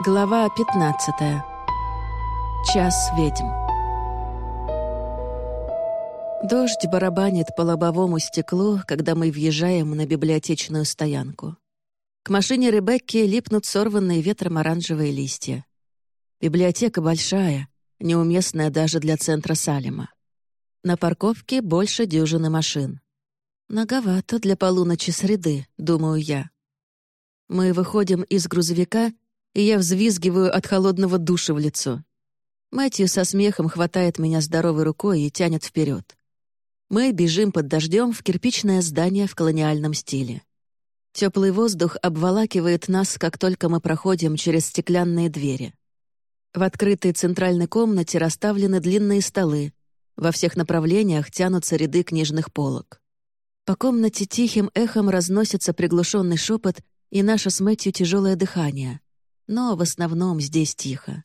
Глава 15. Час ведьм. Дождь барабанит по лобовому стеклу, когда мы въезжаем на библиотечную стоянку. К машине Ребекки липнут сорванные ветром оранжевые листья. Библиотека большая, неуместная даже для центра Салема. На парковке больше дюжины машин. Многовато для полуночи среды, думаю я. Мы выходим из грузовика — и я взвизгиваю от холодного душа в лицо. Мэтью со смехом хватает меня здоровой рукой и тянет вперед. Мы бежим под дождем в кирпичное здание в колониальном стиле. Теплый воздух обволакивает нас, как только мы проходим через стеклянные двери. В открытой центральной комнате расставлены длинные столы. Во всех направлениях тянутся ряды книжных полок. По комнате тихим эхом разносится приглушенный шепот и наше с Мэтью тяжелое дыхание но в основном здесь тихо.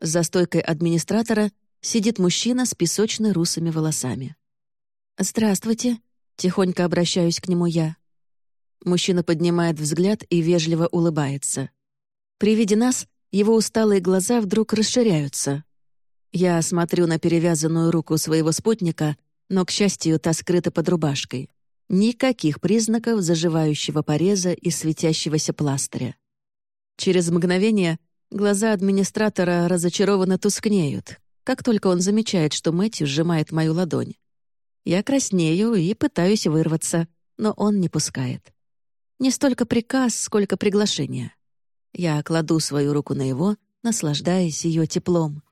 За стойкой администратора сидит мужчина с песочно-русыми волосами. «Здравствуйте», — тихонько обращаюсь к нему я. Мужчина поднимает взгляд и вежливо улыбается. При виде нас его усталые глаза вдруг расширяются. Я смотрю на перевязанную руку своего спутника, но, к счастью, та скрыта под рубашкой. Никаких признаков заживающего пореза и светящегося пластыря. Через мгновение глаза администратора разочарованно тускнеют, как только он замечает, что Мэтью сжимает мою ладонь. Я краснею и пытаюсь вырваться, но он не пускает. Не столько приказ, сколько приглашение. Я кладу свою руку на его, наслаждаясь ее теплом.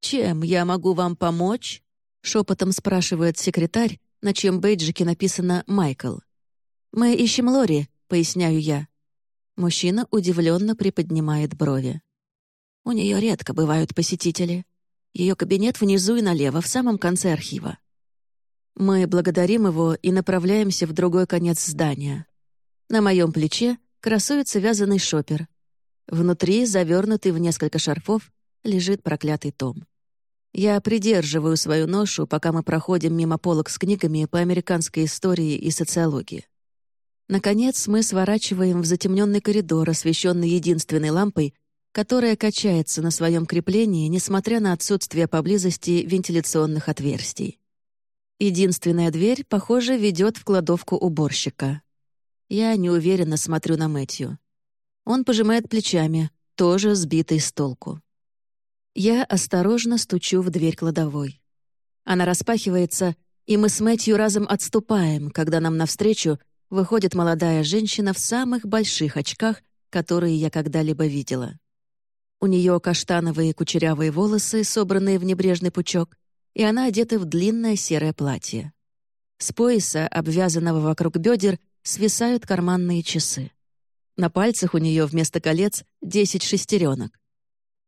«Чем я могу вам помочь?» — шепотом спрашивает секретарь, на чем бейджике написано «Майкл». «Мы ищем Лори», — поясняю я. Мужчина удивленно приподнимает брови. У нее редко бывают посетители. Ее кабинет внизу и налево, в самом конце архива. Мы благодарим его и направляемся в другой конец здания. На моем плече красуется вязаный шопер. Внутри, завернутый в несколько шарфов, лежит проклятый том. Я придерживаю свою ношу, пока мы проходим мимо полок с книгами по американской истории и социологии. Наконец мы сворачиваем в затемненный коридор, освещенный единственной лампой, которая качается на своем креплении, несмотря на отсутствие поблизости вентиляционных отверстий. Единственная дверь, похоже, ведет в кладовку уборщика. Я неуверенно смотрю на Мэтью. Он пожимает плечами, тоже сбитый с толку. Я осторожно стучу в дверь кладовой. Она распахивается, и мы с Мэтью разом отступаем, когда нам навстречу выходит молодая женщина в самых больших очках, которые я когда-либо видела. У нее каштановые кучерявые волосы, собранные в небрежный пучок, и она одета в длинное серое платье. С пояса, обвязанного вокруг бедер, свисают карманные часы. На пальцах у нее вместо колец десять шестеренок.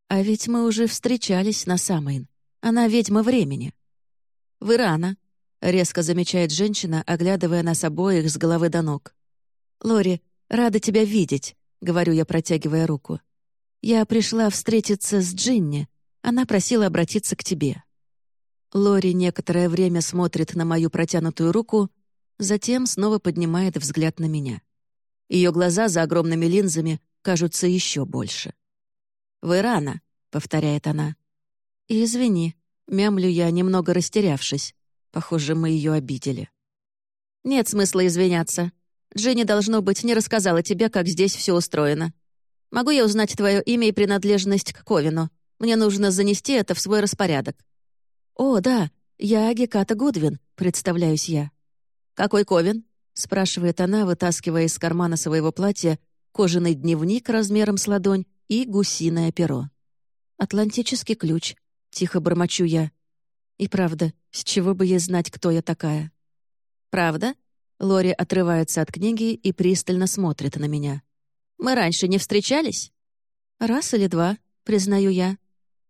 А ведь мы уже встречались на Самайн. Она ведьма времени. «Вы рано», — резко замечает женщина, оглядывая нас обоих с головы до ног. «Лори, рада тебя видеть», — говорю я, протягивая руку. «Я пришла встретиться с Джинни. Она просила обратиться к тебе». Лори некоторое время смотрит на мою протянутую руку, затем снова поднимает взгляд на меня. Ее глаза за огромными линзами кажутся еще больше. «Вы рано», — повторяет она. «Извини», — мямлю я, немного растерявшись. Похоже, мы ее обидели. «Нет смысла извиняться. Джинни, должно быть, не рассказала тебе, как здесь все устроено. Могу я узнать твое имя и принадлежность к Ковину? Мне нужно занести это в свой распорядок». «О, да, я Геката Гудвин», — представляюсь я. «Какой Ковин?» — спрашивает она, вытаскивая из кармана своего платья кожаный дневник размером с ладонь и гусиное перо. «Атлантический ключ», — тихо бормочу я. И правда, с чего бы ей знать, кто я такая? «Правда?» Лори отрывается от книги и пристально смотрит на меня. «Мы раньше не встречались?» «Раз или два», — признаю я.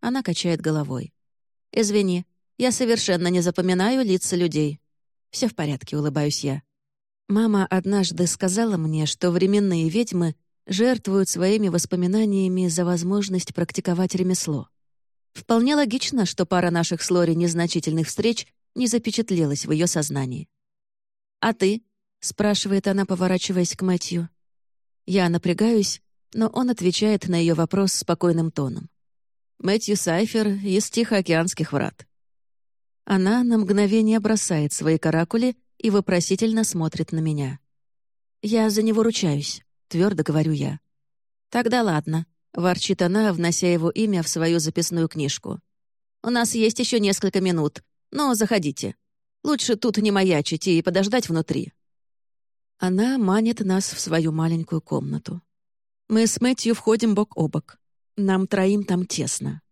Она качает головой. «Извини, я совершенно не запоминаю лица людей». Все в порядке», — улыбаюсь я. Мама однажды сказала мне, что временные ведьмы жертвуют своими воспоминаниями за возможность практиковать ремесло. Вполне логично, что пара наших с Лори незначительных встреч не запечатлелась в ее сознании. «А ты?» — спрашивает она, поворачиваясь к Мэтью. Я напрягаюсь, но он отвечает на ее вопрос спокойным тоном. «Мэтью Сайфер из Тихоокеанских врат». Она на мгновение бросает свои каракули и вопросительно смотрит на меня. «Я за него ручаюсь», — твердо говорю я. «Тогда ладно», — ворчит она, внося его имя в свою записную книжку. «У нас есть еще несколько минут, но заходите. Лучше тут не маячить и подождать внутри». Она манит нас в свою маленькую комнату. Мы с Мэтью входим бок о бок. Нам троим там тесно.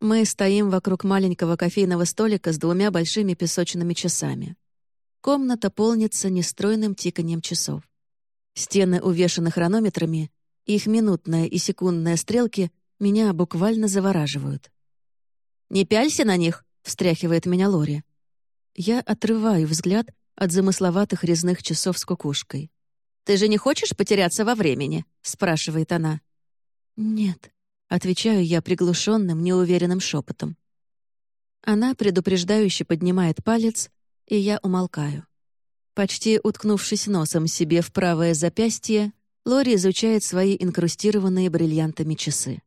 Мы стоим вокруг маленького кофейного столика с двумя большими песочными часами. Комната полнится нестройным тиканьем часов. Стены увешаны хронометрами, их минутная и секундная стрелки меня буквально завораживают. «Не пялься на них!» — встряхивает меня Лори. Я отрываю взгляд от замысловатых резных часов с кукушкой. «Ты же не хочешь потеряться во времени?» — спрашивает она. «Нет», — отвечаю я приглушенным, неуверенным шепотом. Она предупреждающе поднимает палец, и я умолкаю. Почти уткнувшись носом себе в правое запястье, Лори изучает свои инкрустированные бриллиантами часы.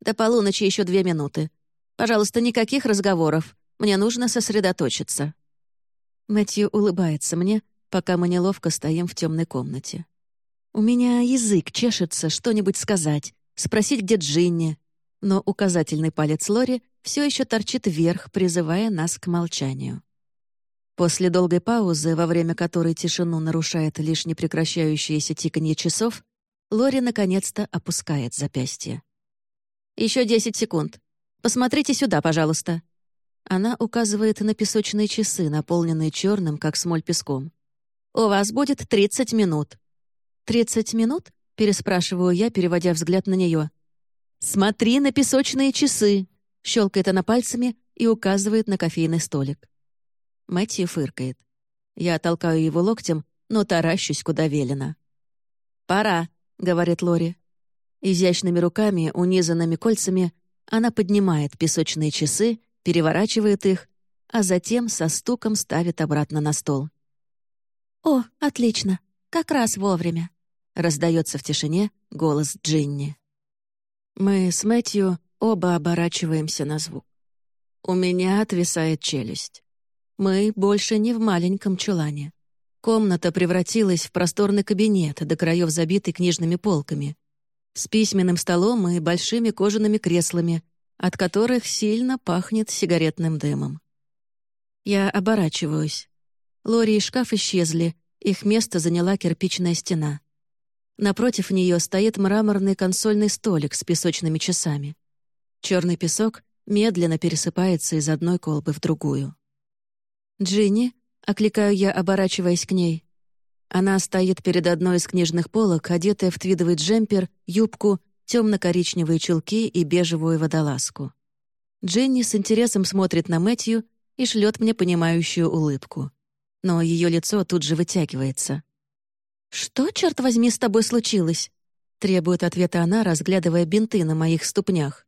«До полуночи еще две минуты. Пожалуйста, никаких разговоров. Мне нужно сосредоточиться». Мэтью улыбается мне, пока мы неловко стоим в темной комнате. У меня язык чешется что-нибудь сказать, спросить, где Джинни, но указательный палец Лори все еще торчит вверх, призывая нас к молчанию. После долгой паузы, во время которой тишину нарушает лишь непрекращающееся тиканье часов, Лори наконец-то опускает запястье. Еще десять секунд. Посмотрите сюда, пожалуйста». Она указывает на песочные часы, наполненные черным, как смоль песком. «У вас будет тридцать минут». «Тридцать минут?» — переспрашиваю я, переводя взгляд на нее. «Смотри на песочные часы!» — щелкает она пальцами и указывает на кофейный столик. Мэтью фыркает. Я толкаю его локтем, но таращусь, куда велено. «Пора», — говорит Лори. Изящными руками, унизанными кольцами, она поднимает песочные часы, переворачивает их, а затем со стуком ставит обратно на стол. «О, отлично! Как раз вовремя!» — раздается в тишине голос Джинни. Мы с Мэтью оба оборачиваемся на звук. У меня отвисает челюсть. Мы больше не в маленьком чулане. Комната превратилась в просторный кабинет, до краев забитый книжными полками, с письменным столом и большими кожаными креслами, от которых сильно пахнет сигаретным дымом. Я оборачиваюсь. Лори и шкаф исчезли, их место заняла кирпичная стена. Напротив нее стоит мраморный консольный столик с песочными часами. Черный песок медленно пересыпается из одной колбы в другую. «Джинни?» — окликаю я, оборачиваясь к ней. Она стоит перед одной из книжных полок, одетая в твидовый джемпер, юбку, темно-коричневые чулки и бежевую водолазку. Джинни с интересом смотрит на Мэтью и шлет мне понимающую улыбку. Но ее лицо тут же вытягивается. «Что, черт возьми, с тобой случилось?» — требует ответа она, разглядывая бинты на моих ступнях.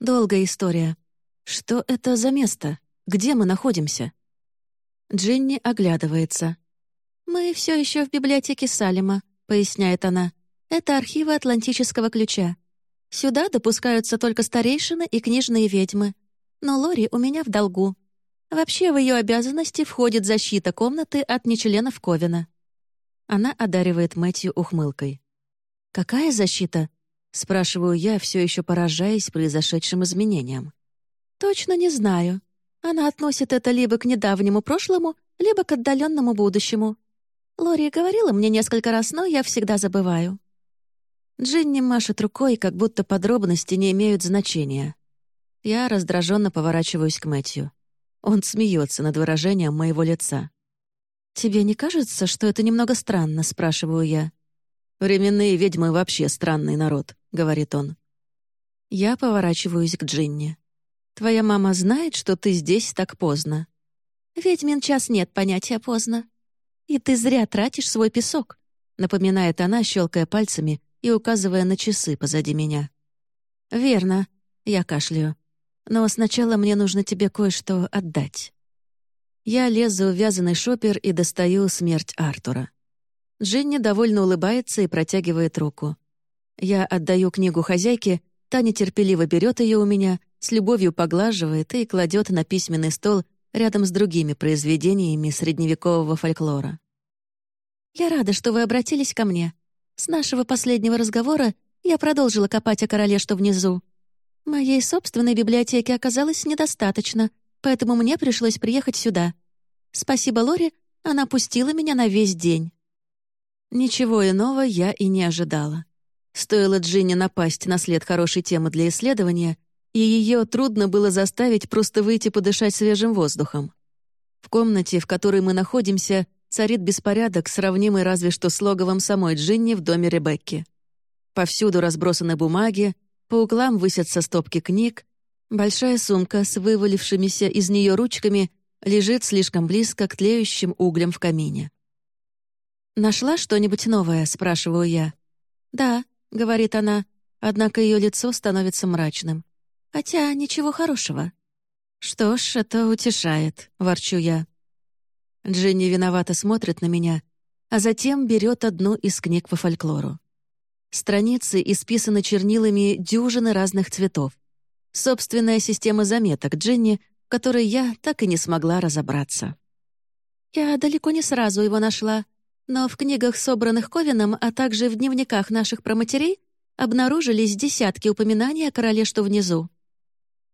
«Долгая история. Что это за место? Где мы находимся?» Джинни оглядывается. «Мы все еще в библиотеке Салима», — поясняет она. «Это архивы Атлантического ключа. Сюда допускаются только старейшины и книжные ведьмы. Но Лори у меня в долгу. Вообще в ее обязанности входит защита комнаты от нечленов Ковина». Она одаривает Мэтью ухмылкой. «Какая защита?» — спрашиваю я, все еще поражаясь произошедшим изменениям. «Точно не знаю. Она относит это либо к недавнему прошлому, либо к отдаленному будущему. Лори говорила мне несколько раз, но я всегда забываю. Джинни машет рукой, как будто подробности не имеют значения. Я раздраженно поворачиваюсь к Мэтью. Он смеется над выражением моего лица. «Тебе не кажется, что это немного странно?» — спрашиваю я. «Временные ведьмы вообще странный народ», — говорит он. Я поворачиваюсь к Джинни. Твоя мама знает, что ты здесь так поздно?» «Ведьмин час нет понятия поздно. И ты зря тратишь свой песок», — напоминает она, щелкая пальцами и указывая на часы позади меня. «Верно», — я кашляю. «Но сначала мне нужно тебе кое-что отдать». Я лезу в вязаный шопер и достаю смерть Артура. Джинни довольно улыбается и протягивает руку. Я отдаю книгу хозяйке, та нетерпеливо берет ее у меня, с любовью поглаживает и кладет на письменный стол рядом с другими произведениями средневекового фольклора. «Я рада, что вы обратились ко мне. С нашего последнего разговора я продолжила копать о короле, что внизу. Моей собственной библиотеки оказалось недостаточно, поэтому мне пришлось приехать сюда. Спасибо Лоре, она пустила меня на весь день». Ничего иного я и не ожидала. Стоило Джинни напасть на след хорошей темы для исследования, и ее трудно было заставить просто выйти подышать свежим воздухом. В комнате, в которой мы находимся, царит беспорядок, сравнимый разве что с логовом самой Джинни в доме Ребекки. Повсюду разбросаны бумаги, по углам высятся стопки книг, большая сумка с вывалившимися из нее ручками лежит слишком близко к тлеющим углям в камине. «Нашла что-нибудь новое?» — спрашиваю я. «Да», — говорит она, однако ее лицо становится мрачным. «Хотя ничего хорошего». «Что ж, это утешает», — ворчу я. Джинни виновато смотрит на меня, а затем берет одну из книг по фольклору. Страницы исписаны чернилами дюжины разных цветов. Собственная система заметок Джинни, которой я так и не смогла разобраться. Я далеко не сразу его нашла, но в книгах, собранных Ковином, а также в дневниках наших проматерей, обнаружились десятки упоминаний о короле, что внизу.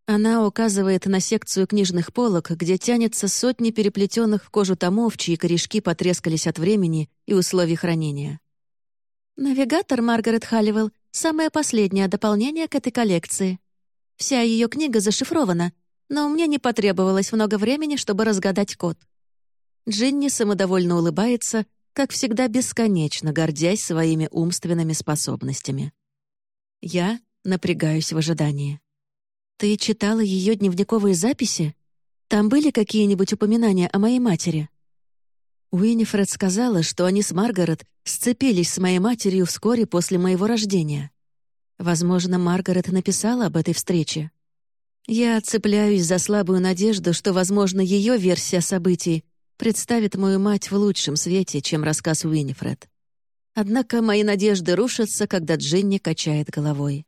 Она указывает на секцию книжных полок, где тянется сотни переплетенных в кожу томов, чьи корешки потрескались от времени и условий хранения. Навигатор Маргарет Халливелл — самое последнее дополнение к этой коллекции. Вся ее книга зашифрована, но мне не потребовалось много времени, чтобы разгадать код. Джинни самодовольно улыбается, как всегда бесконечно гордясь своими умственными способностями. Я напрягаюсь в ожидании. «Ты читала ее дневниковые записи? Там были какие-нибудь упоминания о моей матери?» Уиннифред сказала, что они с Маргарет сцепились с моей матерью вскоре после моего рождения. Возможно, Маргарет написала об этой встрече. Я цепляюсь за слабую надежду, что, возможно, ее версия событий представит мою мать в лучшем свете, чем рассказ Уиннифред. Однако мои надежды рушатся, когда Джинни качает головой.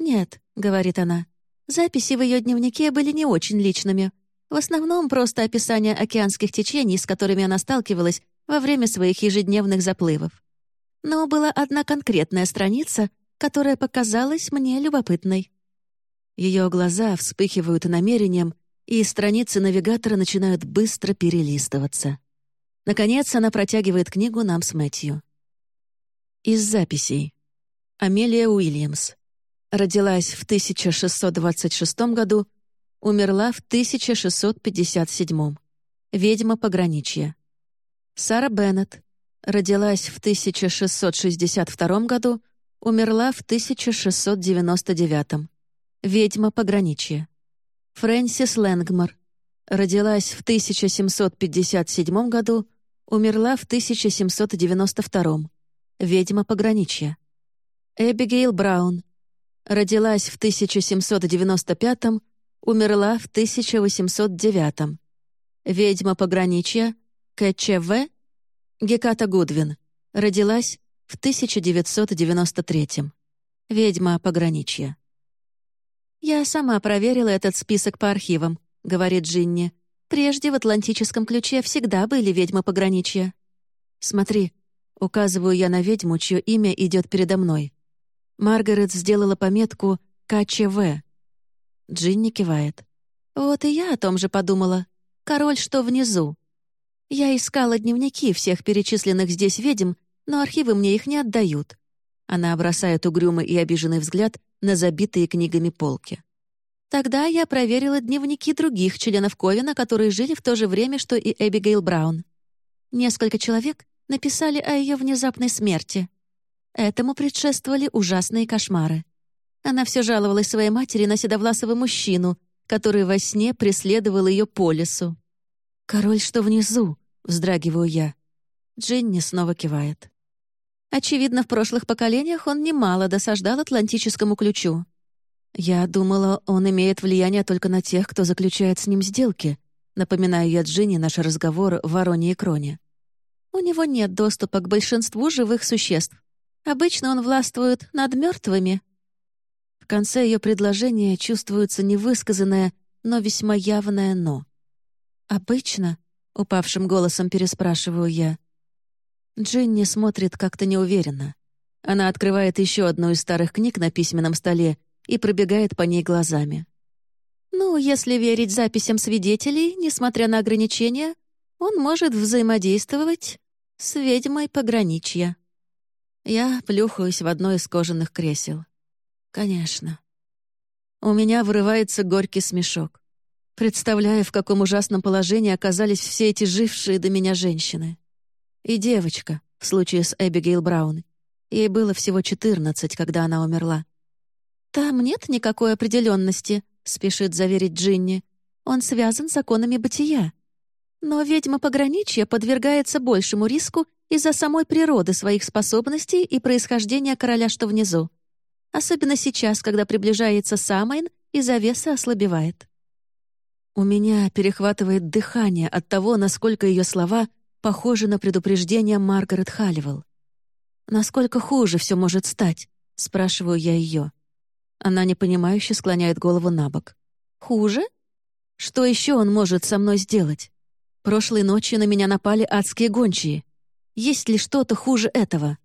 «Нет», — говорит она, — «записи в ее дневнике были не очень личными. В основном просто описание океанских течений, с которыми она сталкивалась во время своих ежедневных заплывов. Но была одна конкретная страница, которая показалась мне любопытной. Ее глаза вспыхивают намерением, и страницы навигатора начинают быстро перелистываться. Наконец она протягивает книгу нам с Мэтью. Из записей. Амелия Уильямс. Родилась в 1626 году, умерла в 1657. Ведьма пограничья. Сара Беннет. Родилась в 1662 году, умерла в 1699. Ведьма пограничья. Фрэнсис Лэнгмор. Родилась в 1757 году, умерла в 1792. Ведьма пограничья. Эбигейл Браун. Родилась в 1795, умерла в 1809. Ведьма пограничья КЧВ Геката Гудвин. Родилась в 1993. Ведьма пограничья. «Я сама проверила этот список по архивам», — говорит Джинни. «Прежде в Атлантическом ключе всегда были ведьмы пограничья». «Смотри», — указываю я на ведьму, чье имя идет передо мной. Маргарет сделала пометку «КЧВ». Джинни кивает. «Вот и я о том же подумала. Король, что внизу. Я искала дневники всех перечисленных здесь ведьм, но архивы мне их не отдают». Она бросает угрюмый и обиженный взгляд на забитые книгами полки. Тогда я проверила дневники других членов Ковина, которые жили в то же время, что и Эбигейл Браун. Несколько человек написали о ее внезапной смерти. Этому предшествовали ужасные кошмары. Она все жаловалась своей матери на седовласого мужчину, который во сне преследовал ее по лесу. «Король, что внизу?» — вздрагиваю я. Джинни снова кивает. Очевидно, в прошлых поколениях он немало досаждал Атлантическому ключу. Я думала, он имеет влияние только на тех, кто заключает с ним сделки. Напоминаю я Джинни наш разговор в Вороне и Кроне. У него нет доступа к большинству живых существ. Обычно он властвует над мертвыми. В конце ее предложения чувствуется невысказанное, но весьма явное «но». «Обычно?» — упавшим голосом переспрашиваю я. Джинни смотрит как-то неуверенно. Она открывает еще одну из старых книг на письменном столе и пробегает по ней глазами. Ну, если верить записям свидетелей, несмотря на ограничения, он может взаимодействовать с ведьмой пограничья. Я плюхаюсь в одно из кожаных кресел. Конечно. У меня вырывается горький смешок. Представляю, в каком ужасном положении оказались все эти жившие до меня женщины. И девочка, в случае с Эбигейл Браун. Ей было всего 14, когда она умерла. Там нет никакой определенности, спешит заверить Джинни. Он связан с законами бытия. Но ведьма пограничья подвергается большему риску из-за самой природы своих способностей и происхождения короля, что внизу. Особенно сейчас, когда приближается Самайн и завеса ослабевает. У меня перехватывает дыхание от того, насколько ее слова похожи на предупреждение Маргарет Халливелл. «Насколько хуже все может стать?» — спрашиваю я ее. Она непонимающе склоняет голову на бок. «Хуже? Что еще он может со мной сделать? Прошлой ночью на меня напали адские гончие. Есть ли что-то хуже этого?»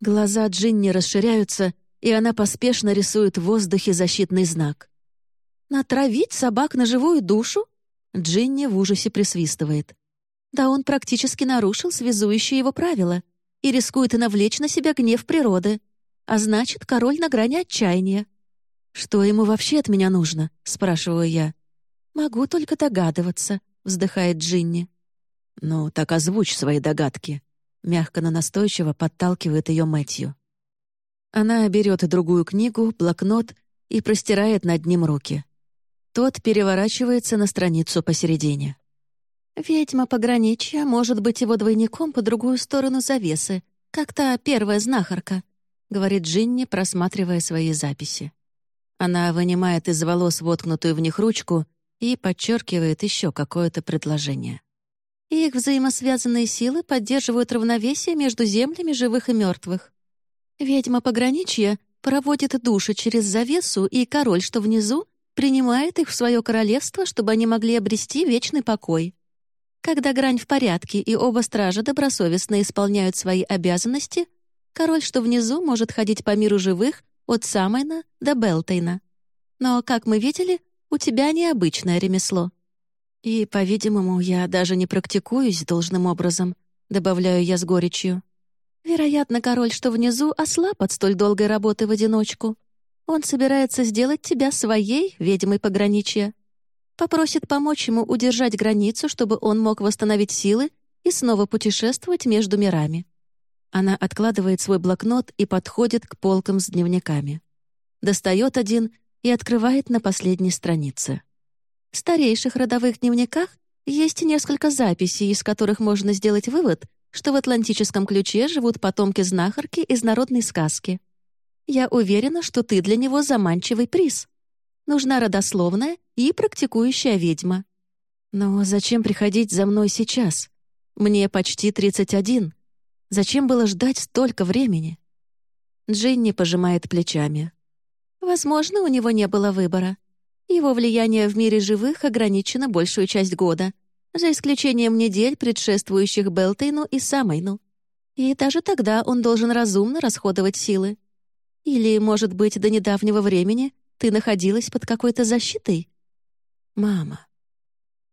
Глаза Джинни расширяются, и она поспешно рисует в воздухе защитный знак. «Натравить собак на живую душу?» Джинни в ужасе присвистывает. «Да он практически нарушил связующие его правила и рискует навлечь на себя гнев природы а значит, король на грани отчаяния. «Что ему вообще от меня нужно?» — спрашиваю я. «Могу только догадываться», — вздыхает Джинни. «Ну, так озвучь свои догадки», — мягко, но настойчиво подталкивает ее Мэтью. Она берет другую книгу, блокнот и простирает над ним руки. Тот переворачивается на страницу посередине. «Ведьма пограничья может быть его двойником по другую сторону завесы, как та первая знахарка», — говорит Джинни, просматривая свои записи. Она вынимает из волос воткнутую в них ручку и подчеркивает еще какое-то предложение. Их взаимосвязанные силы поддерживают равновесие между землями живых и мертвых. Ведьма пограничья проводит души через завесу, и король, что внизу, принимает их в свое королевство, чтобы они могли обрести вечный покой. Когда грань в порядке и оба стража добросовестно исполняют свои обязанности — Король, что внизу, может ходить по миру живых от Самайна до Белтейна. Но, как мы видели, у тебя необычное ремесло. И, по-видимому, я даже не практикуюсь должным образом, добавляю я с горечью. Вероятно, король, что внизу, ослаб от столь долгой работы в одиночку. Он собирается сделать тебя своей ведьмой пограничья. Попросит помочь ему удержать границу, чтобы он мог восстановить силы и снова путешествовать между мирами. Она откладывает свой блокнот и подходит к полкам с дневниками. Достает один и открывает на последней странице. В старейших родовых дневниках есть несколько записей, из которых можно сделать вывод, что в атлантическом ключе живут потомки знахарки из народной сказки. Я уверена, что ты для него заманчивый приз. Нужна родословная и практикующая ведьма. Но зачем приходить за мной сейчас? Мне почти 31. Зачем было ждать столько времени? Джинни пожимает плечами. Возможно, у него не было выбора. Его влияние в мире живых ограничено большую часть года, за исключением недель, предшествующих Белтейну и Самайну. И даже тогда он должен разумно расходовать силы. Или, может быть, до недавнего времени ты находилась под какой-то защитой? Мама.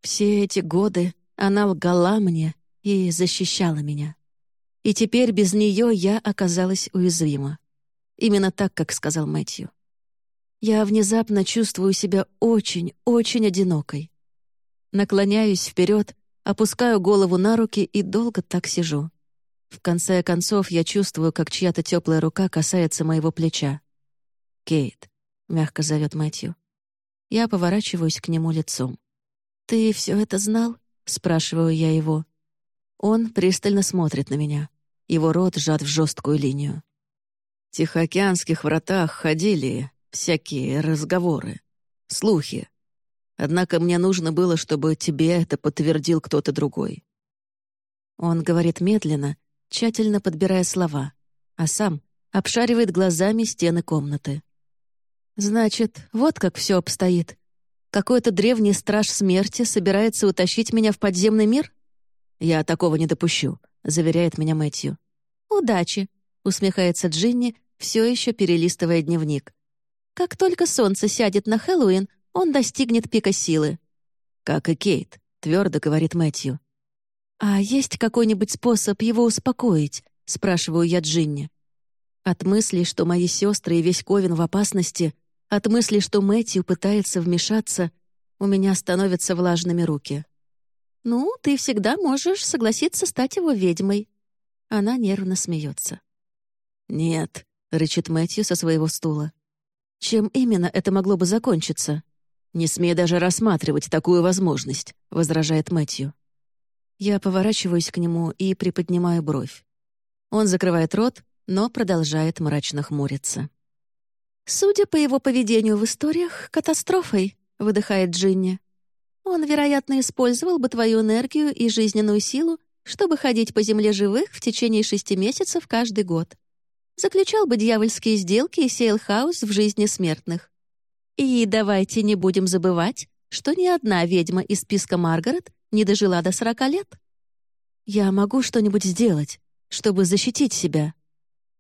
Все эти годы она лгала мне и защищала меня. И теперь без нее я оказалась уязвима. Именно так, как сказал Мэтью. Я внезапно чувствую себя очень, очень одинокой. Наклоняюсь вперед, опускаю голову на руки и долго так сижу. В конце концов, я чувствую, как чья-то теплая рука касается моего плеча. «Кейт», — мягко зовет Мэтью. Я поворачиваюсь к нему лицом. «Ты все это знал?» — спрашиваю я его. Он пристально смотрит на меня. Его рот сжат в жесткую линию. В Тихоокеанских вратах ходили всякие разговоры, слухи. Однако мне нужно было, чтобы тебе это подтвердил кто-то другой. Он говорит медленно, тщательно подбирая слова. а сам обшаривает глазами стены комнаты. «Значит, вот как все обстоит. Какой-то древний страж смерти собирается утащить меня в подземный мир? Я такого не допущу», — заверяет меня Мэтью. «Удачи», — усмехается Джинни, все еще перелистывая дневник. «Как только солнце сядет на Хэллоуин, он достигнет пика силы». «Как и Кейт», — твердо говорит Мэтью. «А есть какой-нибудь способ его успокоить?» — спрашиваю я Джинни. От мысли, что мои сестры и весь Ковен в опасности, от мысли, что Мэтью пытается вмешаться, у меня становятся влажными руки. «Ну, ты всегда можешь согласиться стать его ведьмой». Она нервно смеется. «Нет», — рычит Мэтью со своего стула. «Чем именно это могло бы закончиться?» «Не смей даже рассматривать такую возможность», — возражает Мэтью. Я поворачиваюсь к нему и приподнимаю бровь. Он закрывает рот, но продолжает мрачно хмуриться. «Судя по его поведению в историях, катастрофой», — выдыхает Джинни. «Он, вероятно, использовал бы твою энергию и жизненную силу, чтобы ходить по земле живых в течение шести месяцев каждый год. Заключал бы дьявольские сделки и сеял хаос в жизни смертных. И давайте не будем забывать, что ни одна ведьма из списка Маргарет не дожила до сорока лет. Я могу что-нибудь сделать, чтобы защитить себя.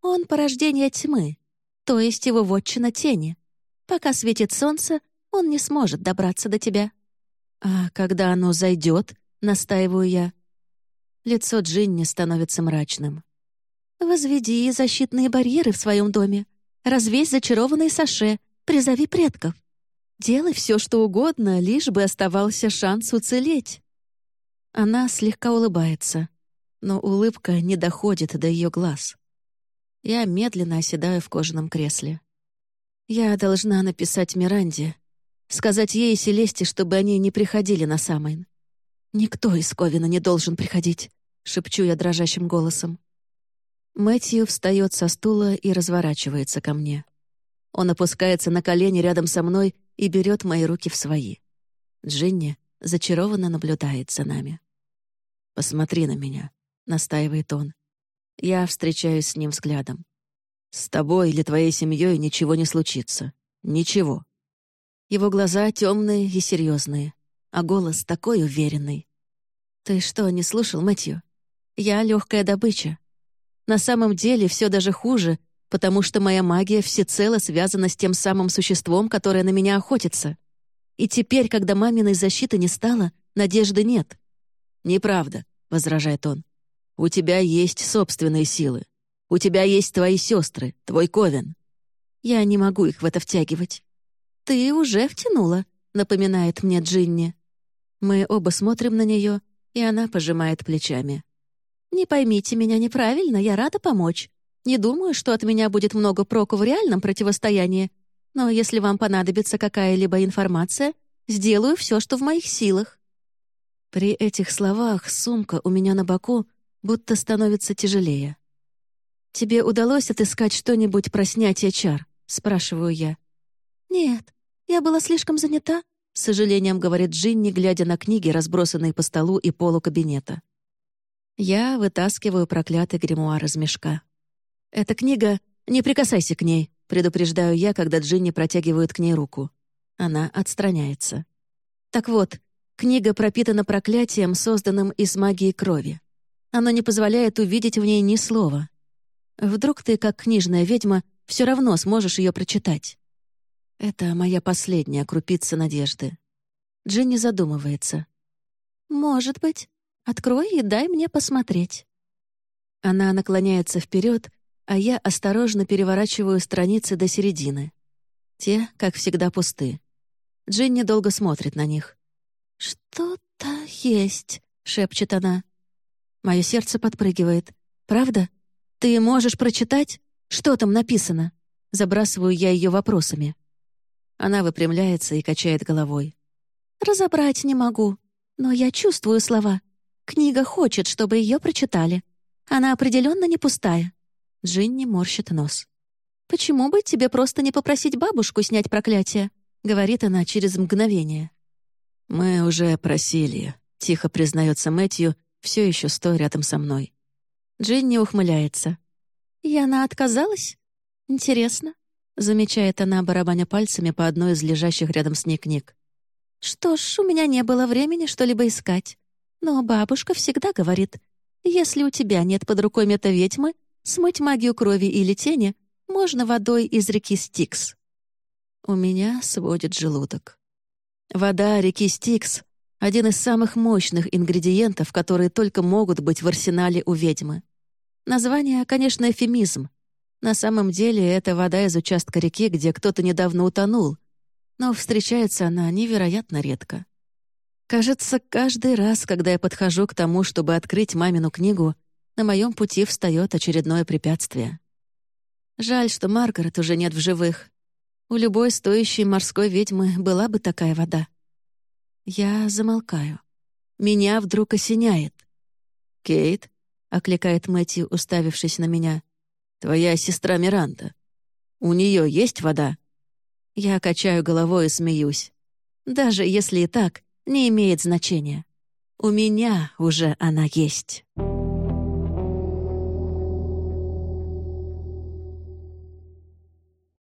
Он порождение тьмы, то есть его вотчина тени. Пока светит солнце, он не сможет добраться до тебя. А когда оно зайдет, настаиваю я. Лицо Джинни становится мрачным. «Возведи защитные барьеры в своем доме. Развесь зачарованные саше. Призови предков. Делай все, что угодно, лишь бы оставался шанс уцелеть». Она слегка улыбается, но улыбка не доходит до ее глаз. Я медленно оседаю в кожаном кресле. Я должна написать Миранде, сказать ей и Селесте, чтобы они не приходили на Самайн. «Никто из Ковина не должен приходить», — шепчу я дрожащим голосом. Мэтью встает со стула и разворачивается ко мне. Он опускается на колени рядом со мной и берет мои руки в свои. Джинни зачарованно наблюдает за нами. «Посмотри на меня», — настаивает он. Я встречаюсь с ним взглядом. «С тобой или твоей семьей ничего не случится. Ничего». Его глаза темные и серьезные, а голос такой уверенный. «Ты что, не слушал, Мэтью? Я легкая добыча. На самом деле все даже хуже, потому что моя магия всецело связана с тем самым существом, которое на меня охотится. И теперь, когда маминой защиты не стало, надежды нет. «Неправда», — возражает он. «У тебя есть собственные силы. У тебя есть твои сестры, твой Ковен». «Я не могу их в это втягивать». «Ты уже втянула», — напоминает мне Джинни. Мы оба смотрим на нее, и она пожимает плечами. «Не поймите меня неправильно, я рада помочь. Не думаю, что от меня будет много проку в реальном противостоянии, но если вам понадобится какая-либо информация, сделаю все, что в моих силах». При этих словах сумка у меня на боку будто становится тяжелее. «Тебе удалось отыскать что-нибудь про снятие чар?» — спрашиваю я. «Нет, я была слишком занята», — с сожалением говорит Джинни, глядя на книги, разбросанные по столу и полу кабинета. Я вытаскиваю проклятый гримуар из мешка. «Эта книга... Не прикасайся к ней», — предупреждаю я, когда Джинни протягивает к ней руку. Она отстраняется. «Так вот, Книга пропитана проклятием, созданным из магии крови. Оно не позволяет увидеть в ней ни слова. Вдруг ты, как книжная ведьма, все равно сможешь ее прочитать. Это моя последняя крупица надежды. Джинни задумывается. «Может быть. Открой и дай мне посмотреть». Она наклоняется вперед, а я осторожно переворачиваю страницы до середины. Те, как всегда, пусты. Джинни долго смотрит на них. «Что-то есть», — шепчет она. Мое сердце подпрыгивает. «Правда? Ты можешь прочитать? Что там написано?» Забрасываю я ее вопросами. Она выпрямляется и качает головой. «Разобрать не могу, но я чувствую слова. Книга хочет, чтобы ее прочитали. Она определенно не пустая». Джинни морщит нос. «Почему бы тебе просто не попросить бабушку снять проклятие?» — говорит она через мгновение. «Мы уже просили», — тихо признается Мэтью, все еще стоя рядом со мной. Джинни ухмыляется. Яна отказалась? Интересно. Замечает она, барабаня пальцами по одной из лежащих рядом с ней книг. Что ж, у меня не было времени что-либо искать. Но бабушка всегда говорит, если у тебя нет под рукой мета-ведьмы, смыть магию крови или тени можно водой из реки Стикс. У меня сводит желудок. Вода реки Стикс — один из самых мощных ингредиентов, которые только могут быть в арсенале у ведьмы. Название, конечно, эфемизм. На самом деле это вода из участка реки, где кто-то недавно утонул, но встречается она невероятно редко. Кажется, каждый раз, когда я подхожу к тому, чтобы открыть мамину книгу, на моем пути встает очередное препятствие. Жаль, что Маргарет уже нет в живых. У любой стоящей морской ведьмы была бы такая вода. Я замолкаю. Меня вдруг осеняет. «Кейт», — окликает Мэтью, уставившись на меня, — «твоя сестра Миранда. У нее есть вода?» Я качаю головой и смеюсь. Даже если и так, не имеет значения. У меня уже она есть.